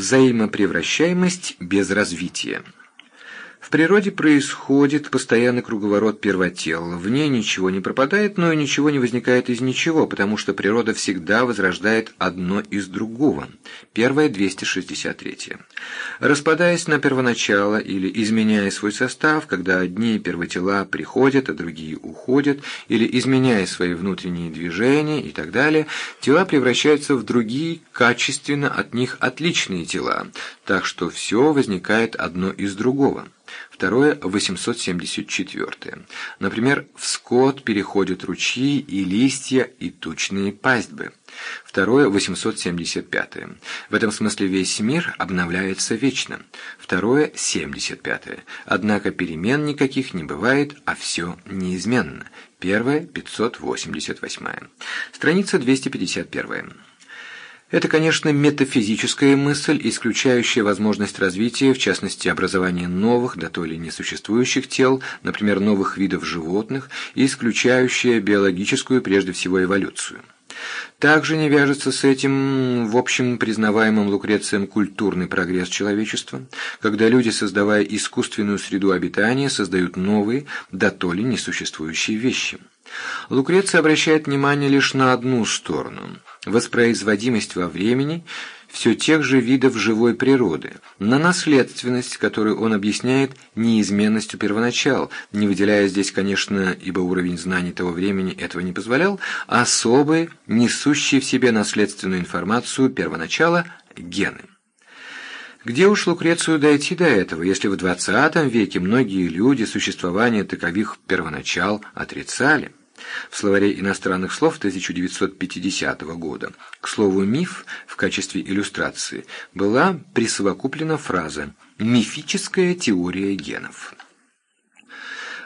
Взаимопревращаемость без развития. В природе происходит постоянный круговорот первотел. В ней ничего не пропадает, но и ничего не возникает из ничего, потому что природа всегда возрождает одно из другого. Первое 263. Распадаясь на первоначало или изменяя свой состав, когда одни первотела приходят, а другие уходят, или изменяя свои внутренние движения и так далее, тела превращаются в другие, качественно от них отличные тела, так что все возникает одно из другого. Второе – 874. Например, в скот переходят ручьи и листья и тучные пастьбы. Второе – 875. В этом смысле весь мир обновляется вечно. Второе – 75. Однако перемен никаких не бывает, а все неизменно. Первое – 588. Страница 251. Это, конечно, метафизическая мысль, исключающая возможность развития, в частности, образования новых, да то ли несуществующих тел, например, новых видов животных, и исключающая биологическую, прежде всего, эволюцию. Также не вяжется с этим, в общем признаваемым Лукрецием, культурный прогресс человечества, когда люди, создавая искусственную среду обитания, создают новые, да то ли несуществующие вещи. Лукреция обращает внимание лишь на одну сторону – воспроизводимость во времени все тех же видов живой природы, на наследственность, которую он объясняет неизменностью первоначал, не выделяя здесь, конечно, ибо уровень знаний того времени этого не позволял, особые, несущие в себе наследственную информацию первоначала – гены. Где уж Лукрецию дойти до этого, если в XX веке многие люди существование таковых первоначал отрицали? В словаре иностранных слов 1950 года к слову «миф» в качестве иллюстрации была присовокуплена фраза «мифическая теория генов».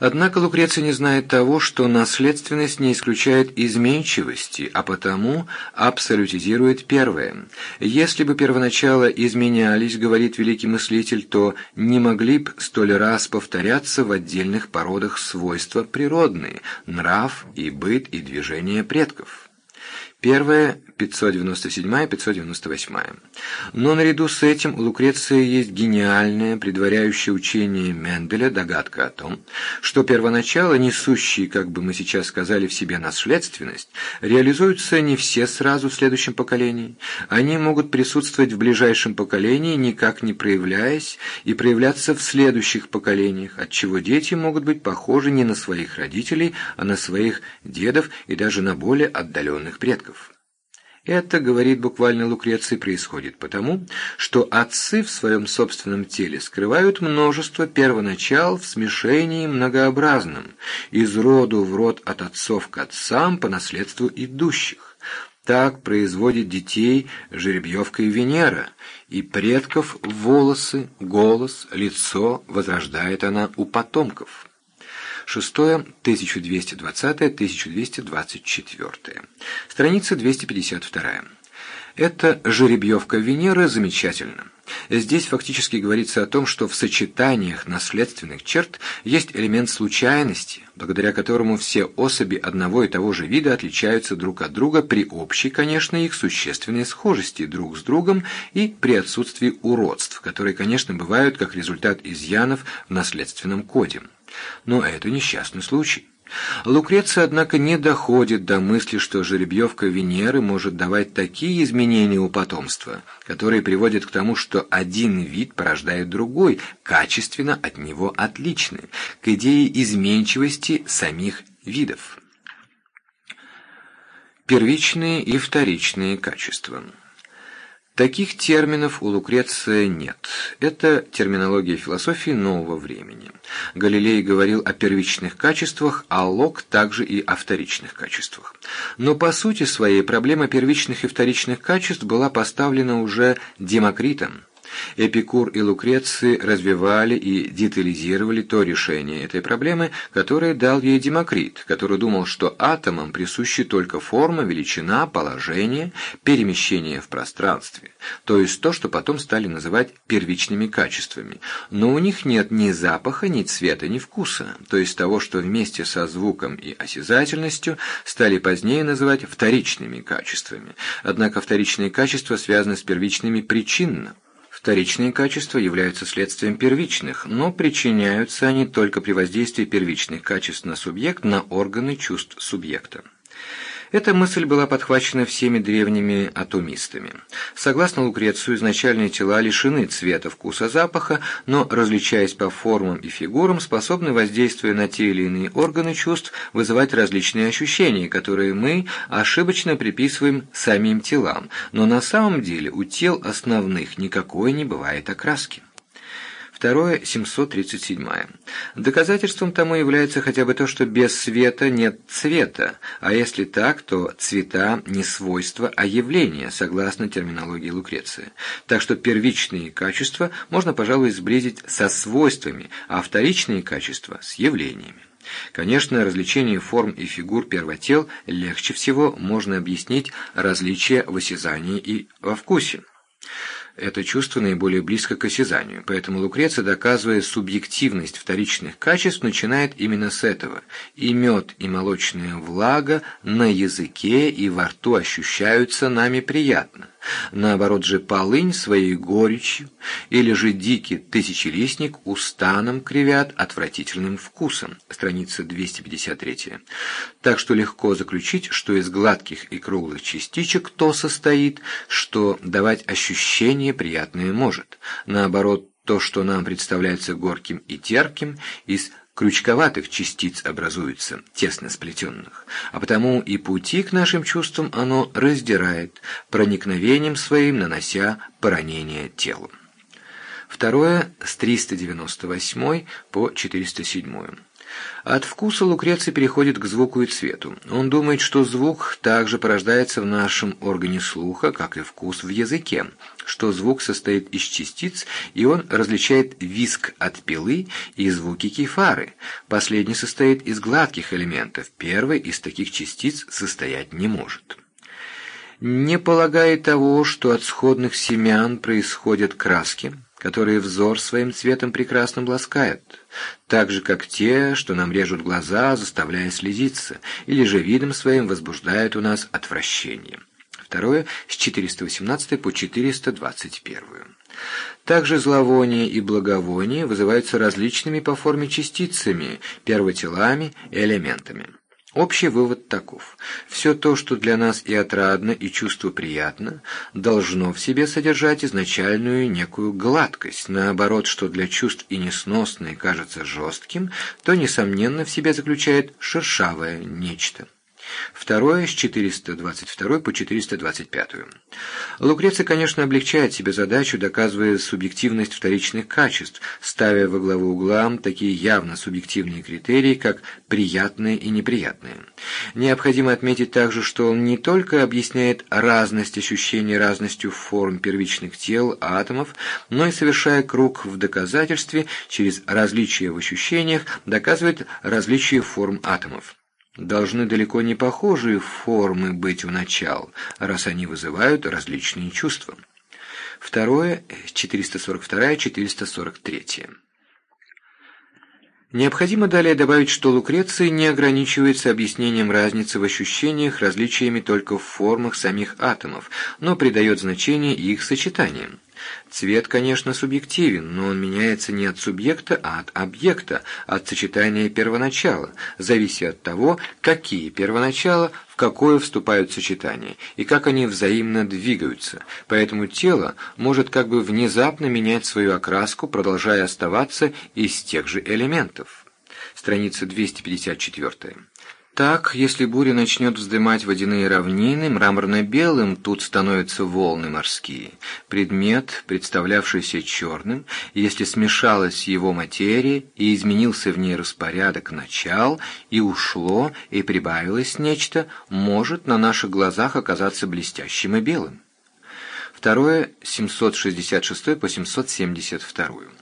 Однако Лукреция не знает того, что наследственность не исключает изменчивости, а потому абсолютизирует первое. Если бы первоначало изменялись, говорит великий мыслитель, то не могли бы столь раз повторяться в отдельных породах свойства природные, нрав и быт и движение предков. Первое 597-598. Но наряду с этим у Лукреции есть гениальное, предваряющее учение Менделя догадка о том, что первоначало, несущие, как бы мы сейчас сказали, в себе наследственность, реализуются не все сразу в следующем поколении. Они могут присутствовать в ближайшем поколении, никак не проявляясь, и проявляться в следующих поколениях, отчего дети могут быть похожи не на своих родителей, а на своих дедов и даже на более отдаленных предков. Это, говорит буквально Лукреций, происходит потому, что отцы в своем собственном теле скрывают множество первоначал в смешении многообразном, из роду в род от отцов к отцам по наследству идущих. Так производит детей жеребьевка и Венера, и предков волосы, голос, лицо возрождает она у потомков. Шестое, 1220-1224. Страница 252. Эта жеребьевка Венеры замечательна. Здесь фактически говорится о том, что в сочетаниях наследственных черт есть элемент случайности, благодаря которому все особи одного и того же вида отличаются друг от друга при общей, конечно, их существенной схожести друг с другом и при отсутствии уродств, которые, конечно, бывают как результат изъянов в наследственном коде. Но это несчастный случай. Лукреция, однако, не доходит до мысли, что жеребьевка Венеры может давать такие изменения у потомства, которые приводят к тому, что один вид порождает другой, качественно от него отличный, к идее изменчивости самих видов. Первичные и вторичные качества – Таких терминов у Лукреция нет. Это терминология философии нового времени. Галилей говорил о первичных качествах, а Лок также и о вторичных качествах. Но по сути своей проблема первичных и вторичных качеств была поставлена уже Демокритом. Эпикур и Лукреций развивали и детализировали то решение этой проблемы, которое дал ей Демокрит, который думал, что атомам присущи только форма, величина, положение, перемещение в пространстве, то есть то, что потом стали называть первичными качествами. Но у них нет ни запаха, ни цвета, ни вкуса, то есть того, что вместе со звуком и осязательностью стали позднее называть вторичными качествами. Однако вторичные качества связаны с первичными причинно. Вторичные качества являются следствием первичных, но причиняются они только при воздействии первичных качеств на субъект на органы чувств субъекта. Эта мысль была подхвачена всеми древними атомистами. Согласно Лукрецию, изначальные тела лишены цвета, вкуса, запаха, но, различаясь по формам и фигурам, способны, воздействуя на те или иные органы чувств, вызывать различные ощущения, которые мы ошибочно приписываем самим телам, но на самом деле у тел основных никакой не бывает окраски. Второе, 737. Доказательством тому является хотя бы то, что без света нет цвета, а если так, то цвета не свойства, а явления, согласно терминологии Лукреция. Так что первичные качества можно, пожалуй, сблизить со свойствами, а вторичные качества – с явлениями. Конечно, различение форм и фигур первотел легче всего можно объяснить различия в осязании и во вкусе. Это чувство наиболее близко к осязанию, поэтому Лукреция, доказывая субъективность вторичных качеств, начинает именно с этого. И мед, и молочная влага на языке и во рту ощущаются нами приятно. Наоборот же полынь своей горечью, или же дикий тысячелистник устаном кривят отвратительным вкусом. Страница 253. Так что легко заключить, что из гладких и круглых частичек то состоит, что давать ощущение приятное может. Наоборот, то, что нам представляется горьким и терпким, из крючковатых частиц образуется, тесно сплетенных, а потому и пути к нашим чувствам оно раздирает, проникновением своим нанося поранение телу. Второе с 398 по 407. От вкуса Лукреций переходит к звуку и цвету. Он думает, что звук также порождается в нашем органе слуха, как и вкус в языке, что звук состоит из частиц, и он различает виск от пилы и звуки кефары. Последний состоит из гладких элементов, первый из таких частиц состоять не может. Не полагая того, что от сходных семян происходят краски, которые взор своим цветом прекрасно ласкают, так же, как те, что нам режут глаза, заставляя слезиться, или же видом своим возбуждают у нас отвращение. Второе с 418 по 421. Также зловоние и благовоние вызываются различными по форме частицами, первотелами и элементами. Общий вывод таков. Все то, что для нас и отрадно, и чувство приятно, должно в себе содержать изначальную некую гладкость. Наоборот, что для чувств и несносное кажется жестким, то, несомненно, в себе заключает шершавое нечто. Второе с 422 по 425. Лукреций, конечно, облегчает себе задачу, доказывая субъективность вторичных качеств, ставя во главу угла такие явно субъективные критерии, как приятные и неприятные. Необходимо отметить также, что он не только объясняет разность ощущений разностью форм первичных тел, атомов, но и, совершая круг в доказательстве, через различия в ощущениях, доказывает различие форм атомов должны далеко не похожие формы быть у начал, раз они вызывают различные чувства. Второе, 442-443. Необходимо далее добавить, что Лукреций не ограничивается объяснением разницы в ощущениях различиями только в формах самих атомов, но придает значение их сочетаниям. Цвет, конечно, субъективен, но он меняется не от субъекта, а от объекта, от сочетания первоначала, завися от того, какие первоначала в какое вступают сочетания и как они взаимно двигаются. Поэтому тело может как бы внезапно менять свою окраску, продолжая оставаться из тех же элементов. Страница 254. Так, если буря начнет вздымать водяные равнины, мраморно-белым тут становятся волны морские. Предмет, представлявшийся черным, если смешалась его материя и изменился в ней распорядок начал, и ушло, и прибавилось нечто, может на наших глазах оказаться блестящим и белым. Второе, 766 по 772.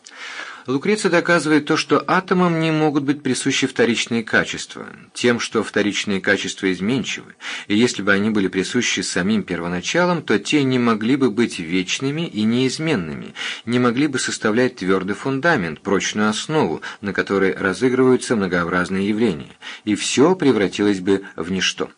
Лукреция доказывает то, что атомам не могут быть присущи вторичные качества, тем, что вторичные качества изменчивы, и если бы они были присущи самим первоначалам, то те не могли бы быть вечными и неизменными, не могли бы составлять твердый фундамент, прочную основу, на которой разыгрываются многообразные явления, и все превратилось бы в ничто.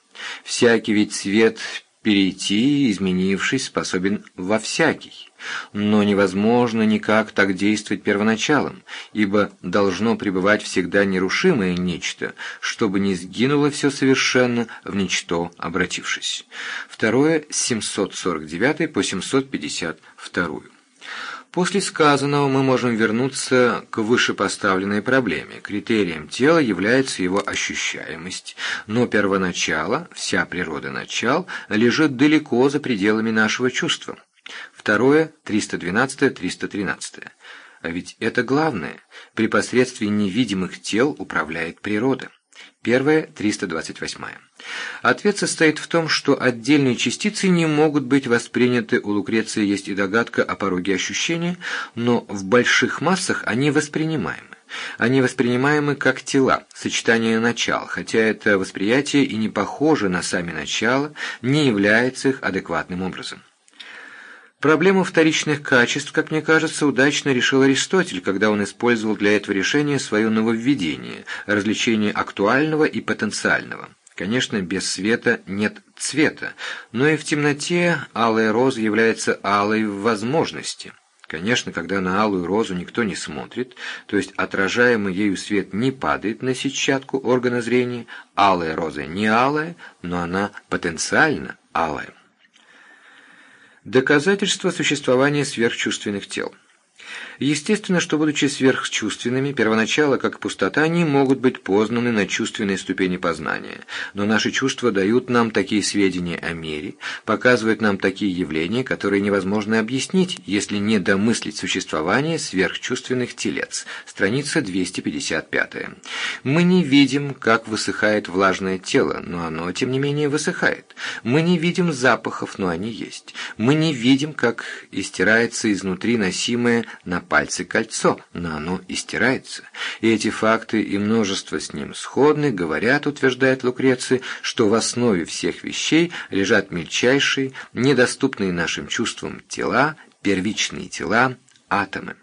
Всякий ведь цвет перейти, изменившись, способен во всякий. Но невозможно никак так действовать первоначалом, ибо должно пребывать всегда нерушимое нечто, чтобы не сгинуло все совершенно в ничто обратившись. Второе с 749 по 752. После сказанного мы можем вернуться к вышепоставленной проблеме. Критерием тела является его ощущаемость, но первоначало, вся природа начал, лежит далеко за пределами нашего чувства. Второе, 312-313. А ведь это главное. При посредстве невидимых тел управляет природа. Первое, 328. Ответ состоит в том, что отдельные частицы не могут быть восприняты, у Лукреции есть и догадка о пороге ощущения, но в больших массах они воспринимаемы. Они воспринимаемы как тела, сочетание начал, хотя это восприятие и не похоже на сами начала, не является их адекватным образом. Проблему вторичных качеств, как мне кажется, удачно решил Аристотель, когда он использовал для этого решения свое нововведение – развлечение актуального и потенциального. Конечно, без света нет цвета, но и в темноте алая роза является алой в возможности. Конечно, когда на алую розу никто не смотрит, то есть отражаемый ею свет не падает на сетчатку органа зрения, алая роза не алая, но она потенциально алая. Доказательство существования сверхчувственных тел. Естественно, что, будучи сверхчувственными, первоначало, как пустота, они могут быть познаны на чувственной ступени познания, но наши чувства дают нам такие сведения о мире, показывают нам такие явления, которые невозможно объяснить, если не домыслить существование сверхчувственных телец. Страница 255. Мы не видим, как высыхает влажное тело, но оно, тем не менее, высыхает. Мы не видим запахов, но они есть. Мы не видим, как истирается изнутри носимое на пальце кольцо, но оно и стирается. И эти факты и множество с ним сходны, говорят, утверждает Лукреция, что в основе всех вещей лежат мельчайшие, недоступные нашим чувствам тела, первичные тела, атомы.